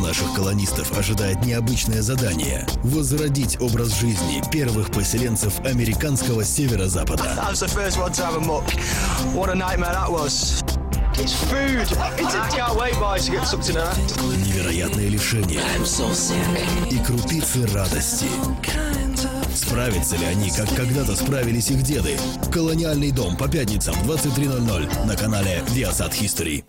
наших колонистов ожидает необычное задание – возродить образ жизни первых поселенцев американского северо-запада. Невероятные лишения и крупицы радости. Справятся ли они, как когда-то справились их деды? Колониальный дом по пятницам 23.00 на канале Viasat History.